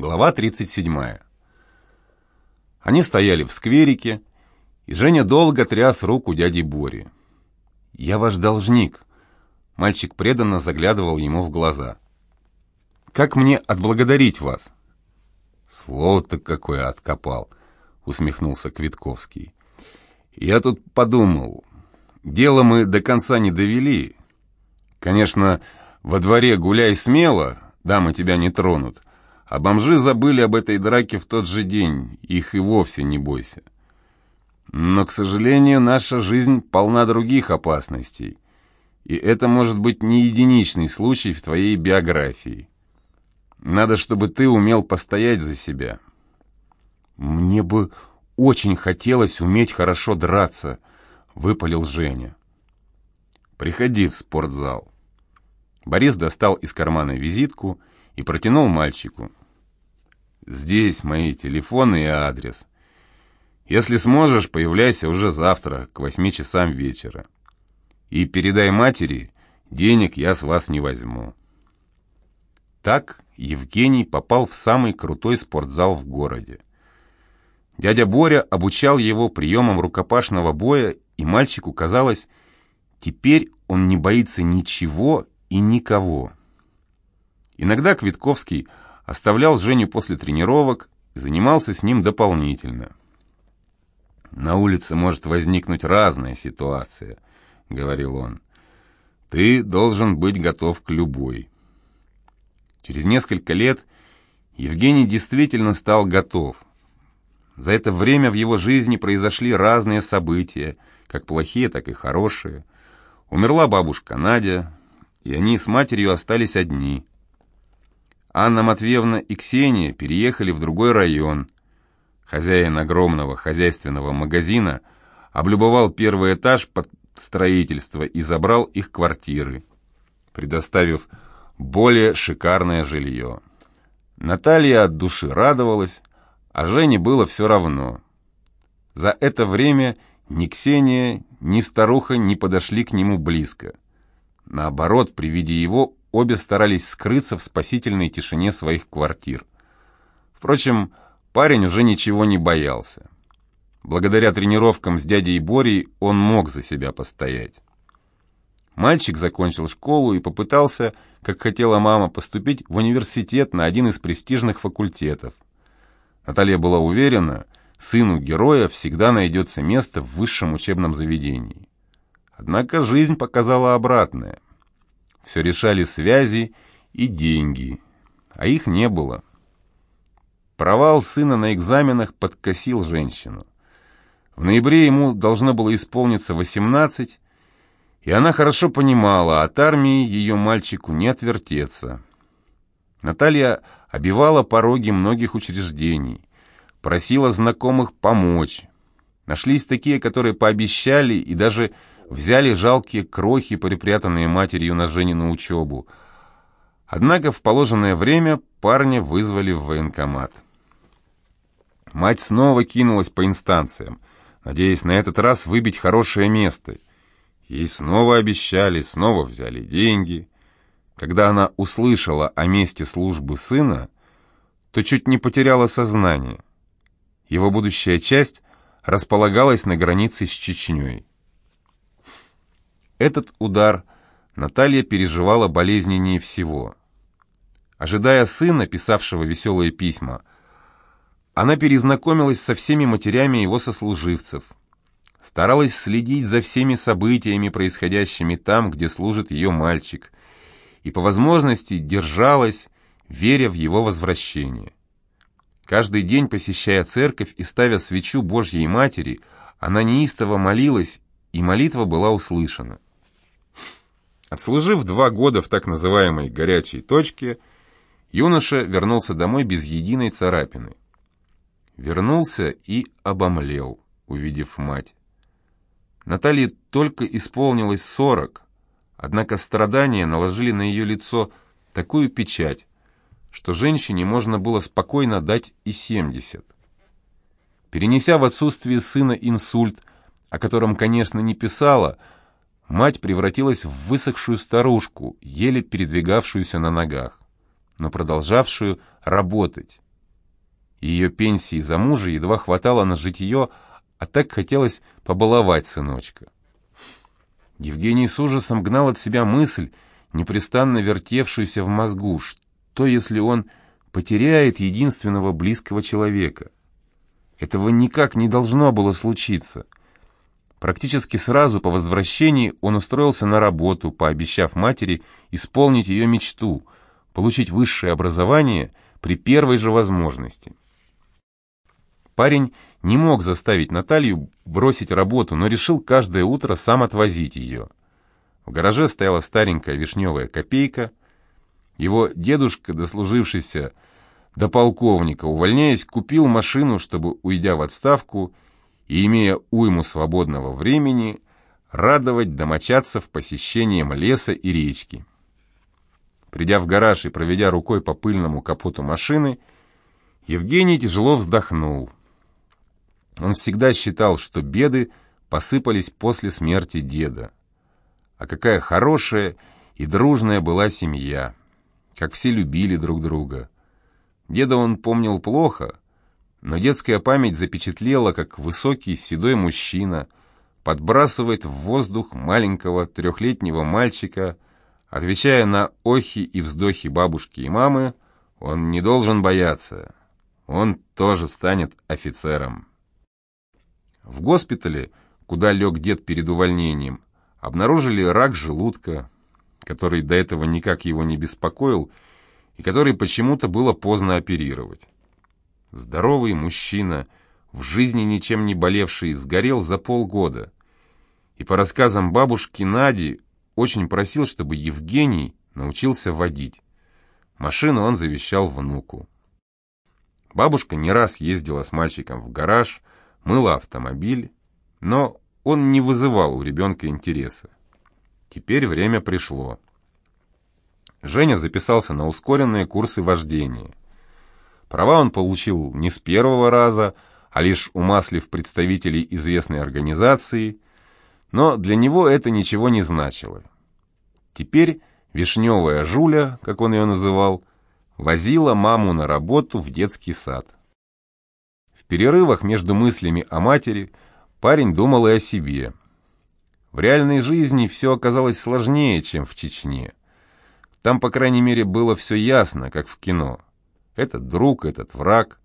Глава 37. Они стояли в скверике, и Женя долго тряс руку дяди Бори. «Я ваш должник», — мальчик преданно заглядывал ему в глаза. «Как мне отблагодарить вас?» «Слово-то какое откопал», — усмехнулся Квитковский. «Я тут подумал, дело мы до конца не довели. Конечно, во дворе гуляй смело, дамы тебя не тронут». А бомжи забыли об этой драке в тот же день, их и вовсе не бойся. Но, к сожалению, наша жизнь полна других опасностей, и это может быть не единичный случай в твоей биографии. Надо, чтобы ты умел постоять за себя. Мне бы очень хотелось уметь хорошо драться, выпалил Женя. Приходи в спортзал. Борис достал из кармана визитку и протянул мальчику. Здесь мои телефоны и адрес. Если сможешь, появляйся уже завтра, к восьми часам вечера. И передай матери, денег я с вас не возьму. Так Евгений попал в самый крутой спортзал в городе. Дядя Боря обучал его приемам рукопашного боя, и мальчику казалось, теперь он не боится ничего и никого. Иногда Квитковский оставлял Женю после тренировок и занимался с ним дополнительно. «На улице может возникнуть разная ситуация», — говорил он. «Ты должен быть готов к любой». Через несколько лет Евгений действительно стал готов. За это время в его жизни произошли разные события, как плохие, так и хорошие. Умерла бабушка Надя, и они с матерью остались одни. Анна Матвеевна и Ксения переехали в другой район. Хозяин огромного хозяйственного магазина облюбовал первый этаж под строительство и забрал их квартиры, предоставив более шикарное жилье. Наталья от души радовалась, а Жене было все равно. За это время ни Ксения, ни старуха не подошли к нему близко. Наоборот, при виде его обе старались скрыться в спасительной тишине своих квартир. Впрочем, парень уже ничего не боялся. Благодаря тренировкам с дядей Борей он мог за себя постоять. Мальчик закончил школу и попытался, как хотела мама, поступить в университет на один из престижных факультетов. Наталья была уверена, сыну героя всегда найдется место в высшем учебном заведении. Однако жизнь показала обратное – все решали связи и деньги, а их не было. Провал сына на экзаменах подкосил женщину. В ноябре ему должно было исполниться 18, и она хорошо понимала, от армии ее мальчику не отвертеться. Наталья обивала пороги многих учреждений, просила знакомых помочь. Нашлись такие, которые пообещали и даже взяли жалкие крохи, припрятанные матерью на Женину учебу. Однако в положенное время парня вызвали в военкомат. Мать снова кинулась по инстанциям, надеясь на этот раз выбить хорошее место. Ей снова обещали, снова взяли деньги. Когда она услышала о месте службы сына, то чуть не потеряла сознание. Его будущая часть располагалась на границе с Чечней. Этот удар Наталья переживала болезненнее всего. Ожидая сына, писавшего веселые письма, она перезнакомилась со всеми матерями его сослуживцев, старалась следить за всеми событиями, происходящими там, где служит ее мальчик, и по возможности держалась, веря в его возвращение. Каждый день, посещая церковь и ставя свечу Божьей Матери, она неистово молилась, и молитва была услышана. Отслужив два года в так называемой «горячей точке», юноша вернулся домой без единой царапины. Вернулся и обомлел, увидев мать. Наталье только исполнилось сорок, однако страдания наложили на ее лицо такую печать, что женщине можно было спокойно дать и семьдесят. Перенеся в отсутствие сына инсульт, о котором, конечно, не писала, Мать превратилась в высохшую старушку, еле передвигавшуюся на ногах, но продолжавшую работать, Ее пенсии за мужа едва хватало на житье, а так хотелось побаловать сыночка. Евгений с ужасом гнал от себя мысль, непрестанно вертевшуюся в мозгу, что если он потеряет единственного близкого человека? Этого никак не должно было случиться. Практически сразу по возвращении он устроился на работу, пообещав матери исполнить ее мечту – получить высшее образование при первой же возможности. Парень не мог заставить Наталью бросить работу, но решил каждое утро сам отвозить ее. В гараже стояла старенькая вишневая копейка. Его дедушка, дослужившийся до полковника, увольняясь, купил машину, чтобы, уйдя в отставку и имея уйму свободного времени, радовать домочадцев посещением леса и речки. Придя в гараж и проведя рукой по пыльному капоту машины, Евгений тяжело вздохнул. Он всегда считал, что беды посыпались после смерти деда. А какая хорошая и дружная была семья, как все любили друг друга. Деда он помнил плохо, но детская память запечатлела, как высокий седой мужчина подбрасывает в воздух маленького трехлетнего мальчика, отвечая на охи и вздохи бабушки и мамы, он не должен бояться, он тоже станет офицером. В госпитале, куда лег дед перед увольнением, обнаружили рак желудка, который до этого никак его не беспокоил, и который почему-то было поздно оперировать. Здоровый мужчина, в жизни ничем не болевший, сгорел за полгода. И по рассказам бабушки Нади, очень просил, чтобы Евгений научился водить. Машину он завещал внуку. Бабушка не раз ездила с мальчиком в гараж, мыла автомобиль, но он не вызывал у ребенка интереса. Теперь время пришло. Женя записался на ускоренные курсы вождения. Права он получил не с первого раза, а лишь умаслив представителей известной организации, но для него это ничего не значило. Теперь Вишневая Жуля, как он ее называл, возила маму на работу в детский сад. В перерывах между мыслями о матери парень думал и о себе. В реальной жизни все оказалось сложнее, чем в Чечне. Там, по крайней мере, было все ясно, как в кино. Этот друг, этот враг.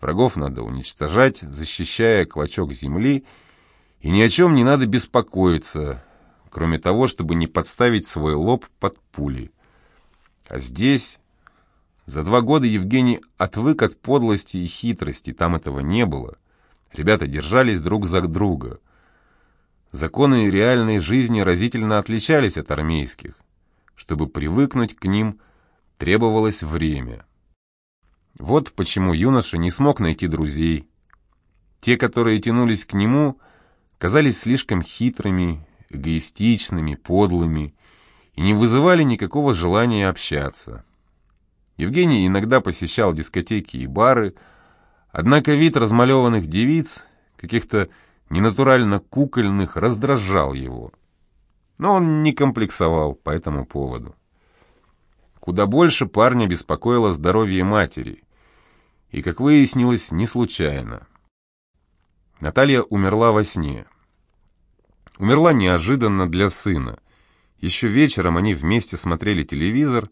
Врагов надо уничтожать, защищая клочок земли, и ни о чем не надо беспокоиться, кроме того, чтобы не подставить свой лоб под пули. А здесь... За два года Евгений отвык от подлости и хитрости, там этого не было. Ребята держались друг за друга. Законы реальной жизни разительно отличались от армейских. Чтобы привыкнуть к ним, требовалось время. Вот почему юноша не смог найти друзей. Те, которые тянулись к нему, казались слишком хитрыми, эгоистичными, подлыми и не вызывали никакого желания общаться. Евгений иногда посещал дискотеки и бары, однако вид размалеванных девиц, каких-то ненатурально кукольных, раздражал его но он не комплексовал по этому поводу. Куда больше парня беспокоило здоровье матери, и, как выяснилось, не случайно. Наталья умерла во сне. Умерла неожиданно для сына. Еще вечером они вместе смотрели телевизор,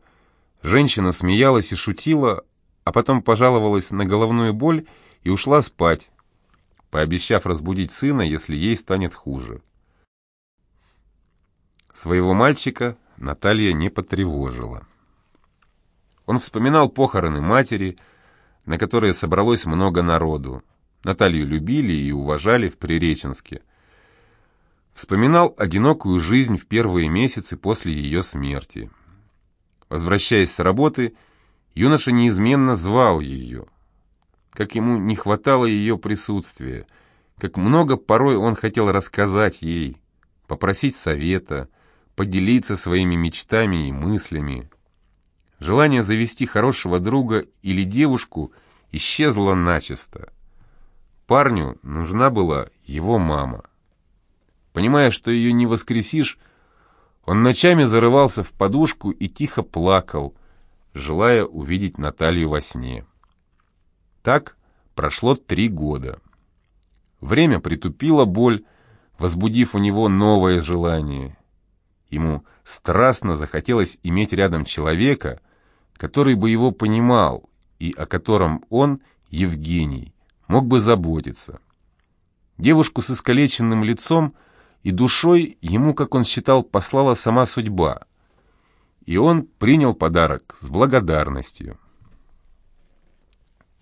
женщина смеялась и шутила, а потом пожаловалась на головную боль и ушла спать, пообещав разбудить сына, если ей станет хуже. Своего мальчика Наталья не потревожила. Он вспоминал похороны матери, на которые собралось много народу. Наталью любили и уважали в Приреченске. Вспоминал одинокую жизнь в первые месяцы после ее смерти. Возвращаясь с работы, юноша неизменно звал ее. Как ему не хватало ее присутствия, как много порой он хотел рассказать ей, попросить совета, поделиться своими мечтами и мыслями. Желание завести хорошего друга или девушку исчезло начисто. Парню нужна была его мама. Понимая, что ее не воскресишь, он ночами зарывался в подушку и тихо плакал, желая увидеть Наталью во сне. Так прошло три года. Время притупило боль, возбудив у него новое желание. Ему страстно захотелось иметь рядом человека, который бы его понимал и о котором он, Евгений, мог бы заботиться. Девушку с искалеченным лицом и душой ему, как он считал, послала сама судьба. И он принял подарок с благодарностью.